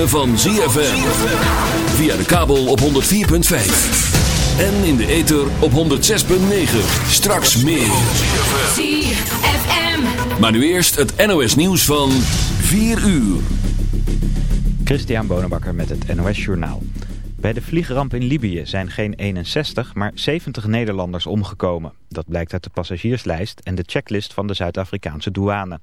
ritme van ZFM. Via de kabel op 104.5. En in de ether op 106.9. Straks meer. ZFM. Maar nu eerst het NOS nieuws van 4 uur. Christian Bonenbakker met het NOS Journaal. Bij de vliegramp in Libië zijn geen 61, maar 70 Nederlanders omgekomen. Dat blijkt uit de passagierslijst en de checklist van de Zuid-Afrikaanse douane.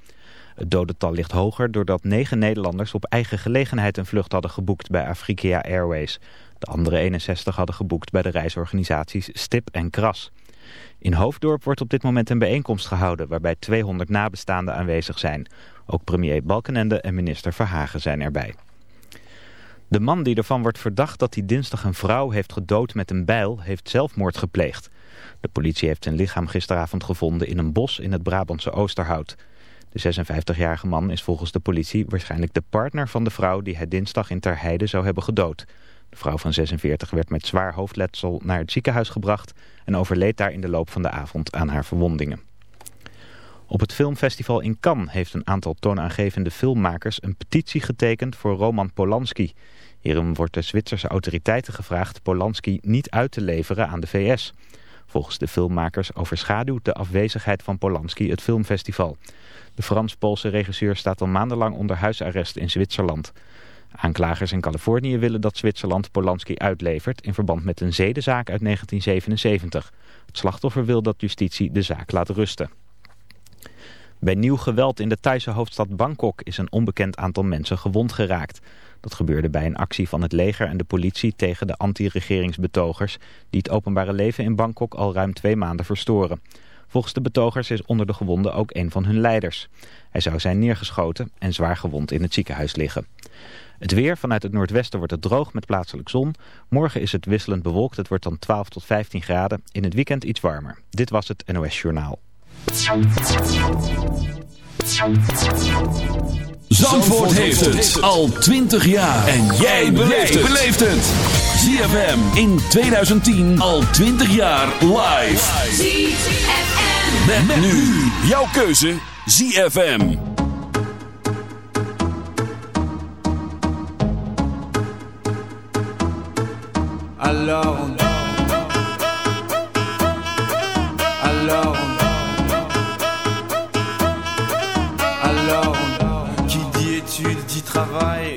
Het dodental ligt hoger doordat negen Nederlanders op eigen gelegenheid een vlucht hadden geboekt bij Afrika Airways. De andere 61 hadden geboekt bij de reisorganisaties Stip en Kras. In Hoofddorp wordt op dit moment een bijeenkomst gehouden waarbij 200 nabestaanden aanwezig zijn. Ook premier Balkenende en minister Verhagen zijn erbij. De man die ervan wordt verdacht dat hij dinsdag een vrouw heeft gedood met een bijl, heeft zelfmoord gepleegd. De politie heeft zijn lichaam gisteravond gevonden in een bos in het Brabantse Oosterhout. De 56-jarige man is volgens de politie waarschijnlijk de partner van de vrouw die hij dinsdag in Terheide zou hebben gedood. De vrouw van 46 werd met zwaar hoofdletsel naar het ziekenhuis gebracht en overleed daar in de loop van de avond aan haar verwondingen. Op het filmfestival in Cannes heeft een aantal toonaangevende filmmakers een petitie getekend voor Roman Polanski. Hierom wordt de Zwitserse autoriteiten gevraagd Polanski niet uit te leveren aan de VS. Volgens de filmmakers overschaduwt de afwezigheid van Polanski het filmfestival. De Frans-Poolse regisseur staat al maandenlang onder huisarrest in Zwitserland. Aanklagers in Californië willen dat Zwitserland Polanski uitlevert in verband met een zedenzaak uit 1977. Het slachtoffer wil dat justitie de zaak laat rusten. Bij nieuw geweld in de Thaise hoofdstad Bangkok is een onbekend aantal mensen gewond geraakt. Dat gebeurde bij een actie van het leger en de politie tegen de anti-regeringsbetogers... die het openbare leven in Bangkok al ruim twee maanden verstoren. Volgens de betogers is onder de gewonden ook een van hun leiders. Hij zou zijn neergeschoten en zwaar gewond in het ziekenhuis liggen. Het weer vanuit het noordwesten wordt het droog met plaatselijk zon. Morgen is het wisselend bewolkt. Het wordt dan 12 tot 15 graden. In het weekend iets warmer. Dit was het NOS Journaal. Zandvoort heeft het al 20 jaar. En jij beleeft het. ZFM in 2010 al 20 jaar live. ZFM. Met, nu jouw keuze ZFM. Alors on Alors on Alors on Qui dit études dit travail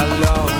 Hello.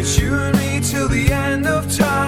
It's you and me till the end of time.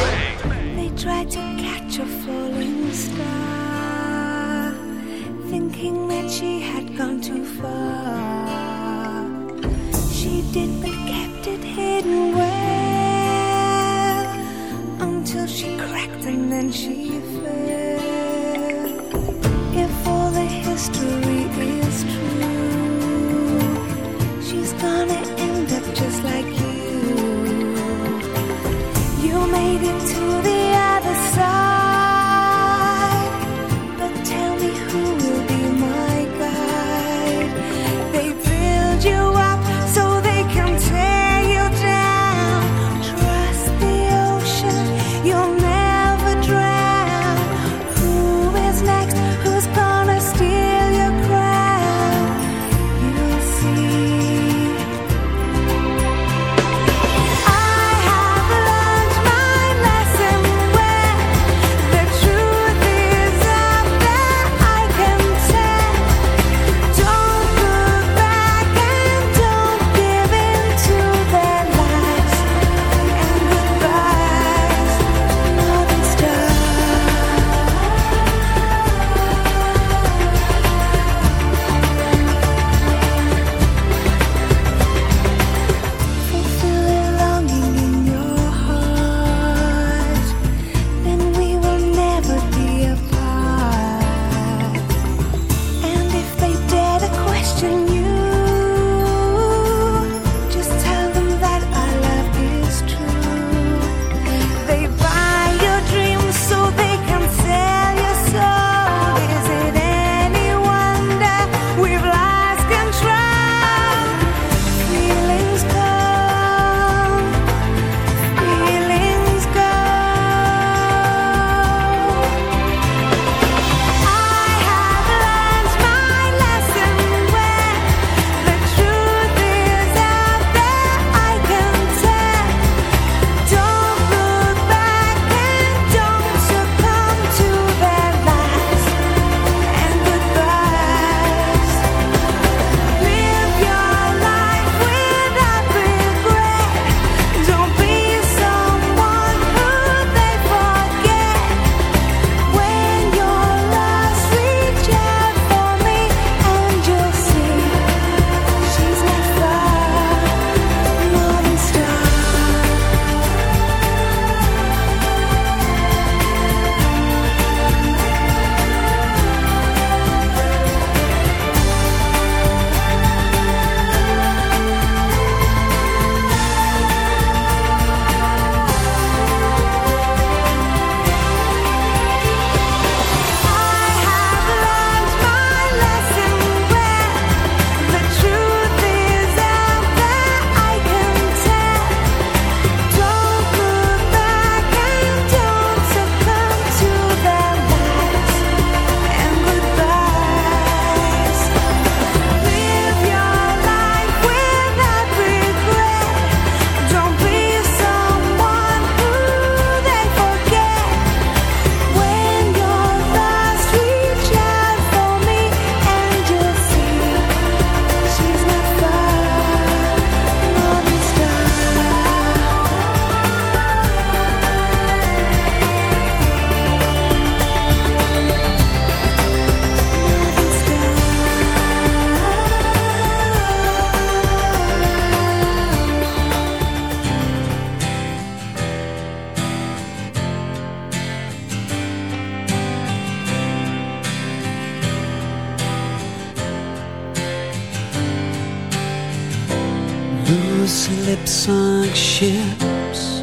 slips on ships.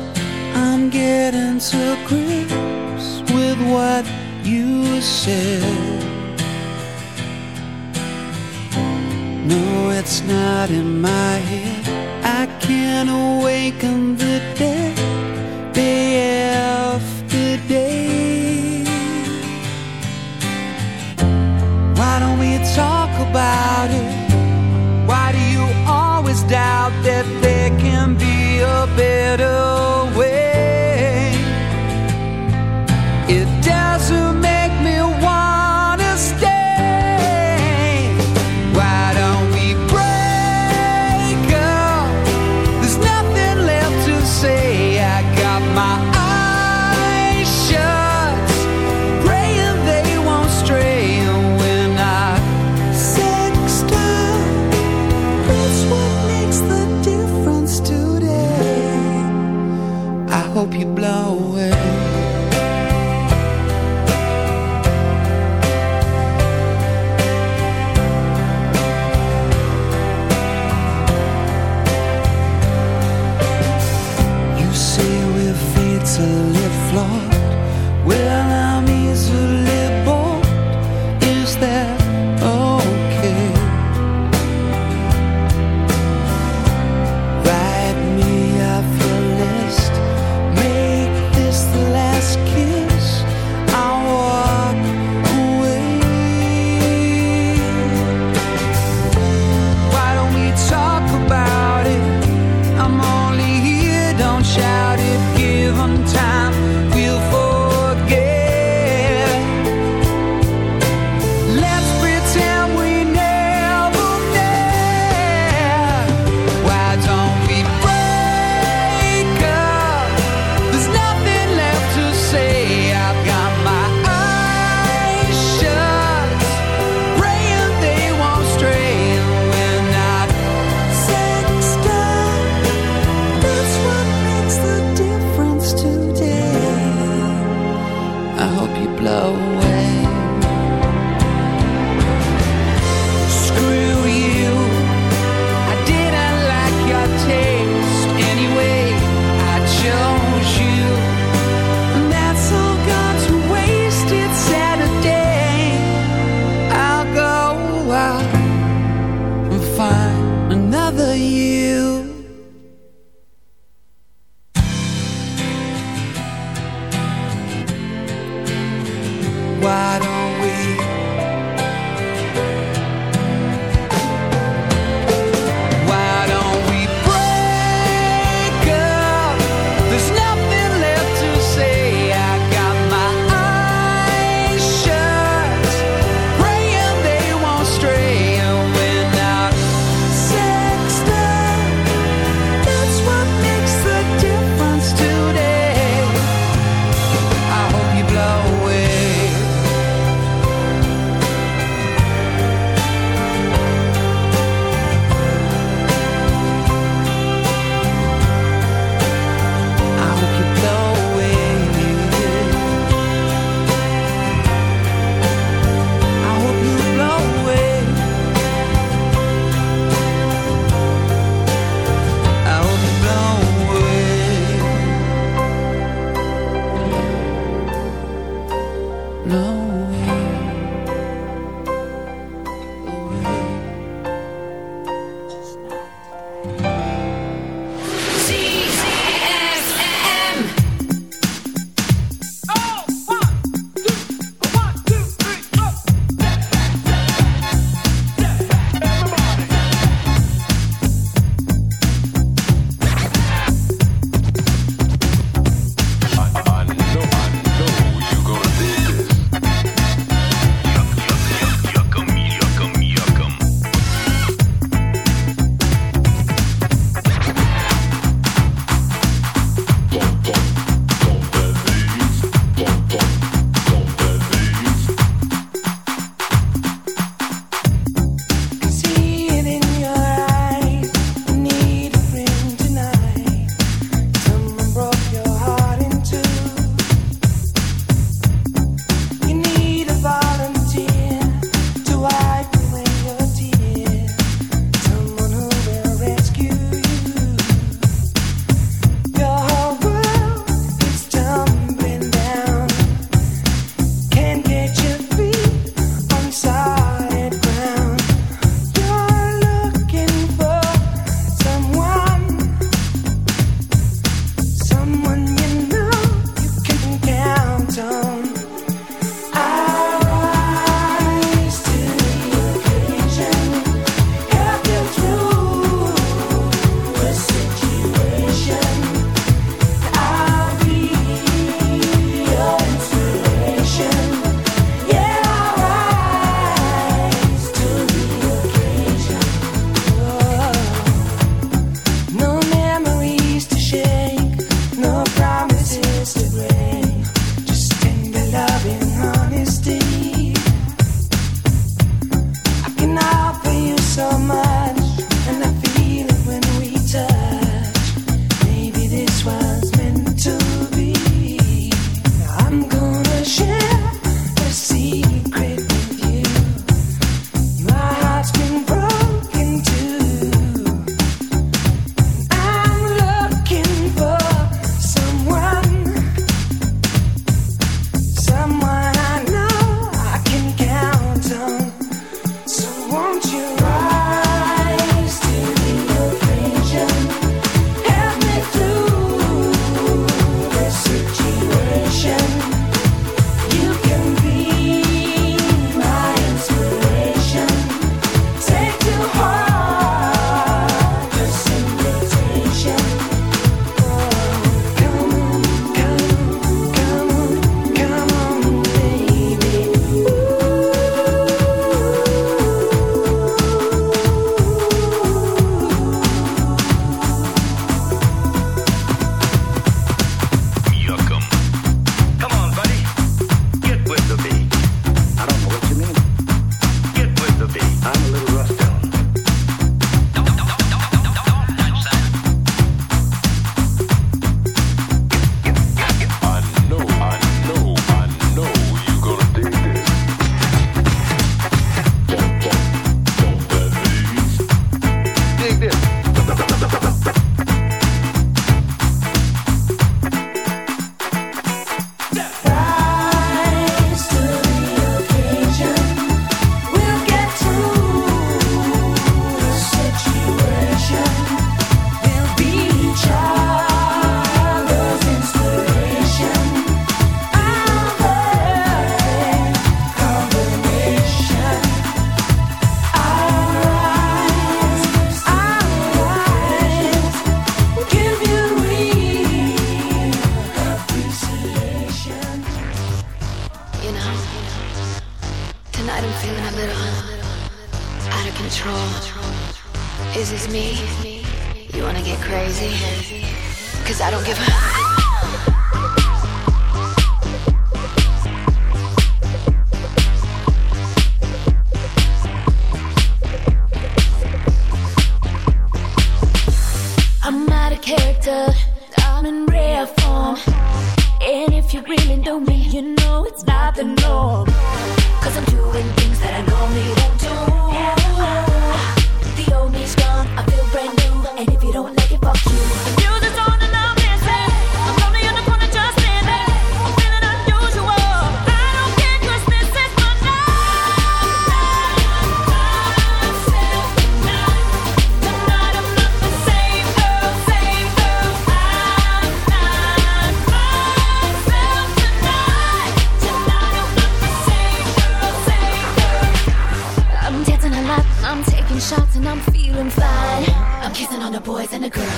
I'm getting to grips with what you said. No, it's not in my head. I can't awaken the dead. Be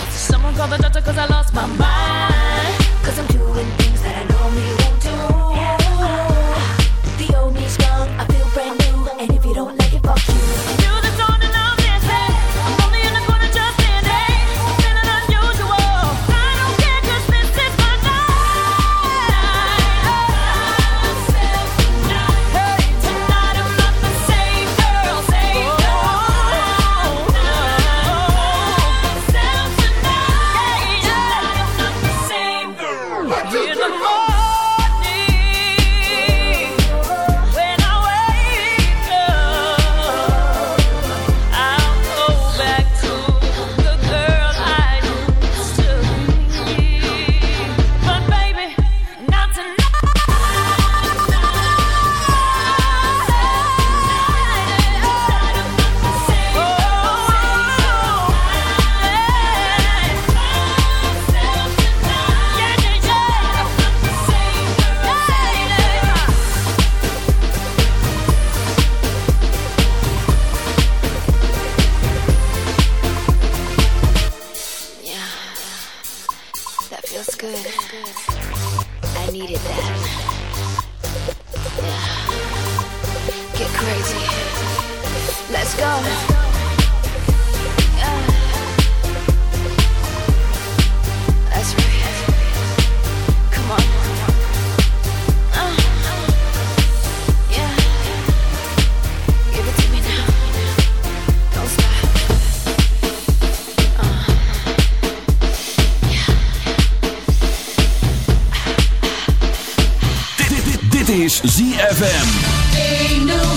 Someone call the doctor cause I lost my mind. Cause I'm doing things that I normally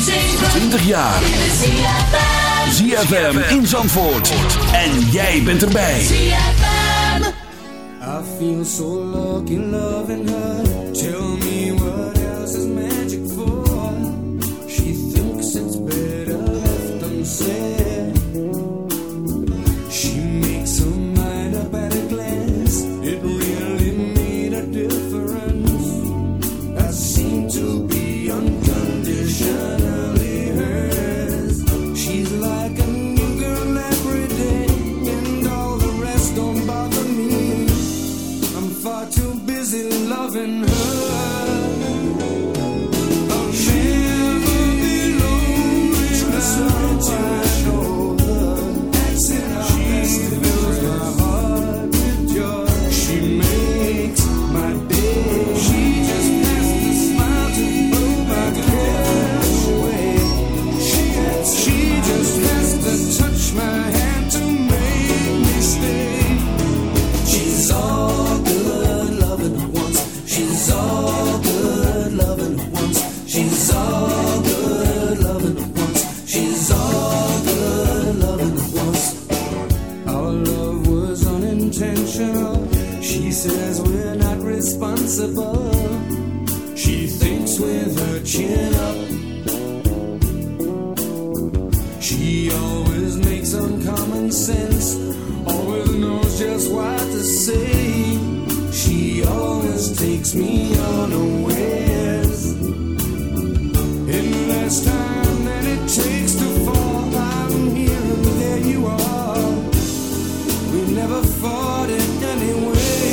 20 jaar. ZFM in Zandvoort. En jij bent erbij. ZFM. I feel so lucky loving her. Tell. above. She thinks with her chin up. She always makes uncommon sense, always knows just what to say. She always takes me unawares. In less time than it takes to fall, I'm here and there you are. We never fought it anyway.